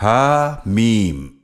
Ha Mim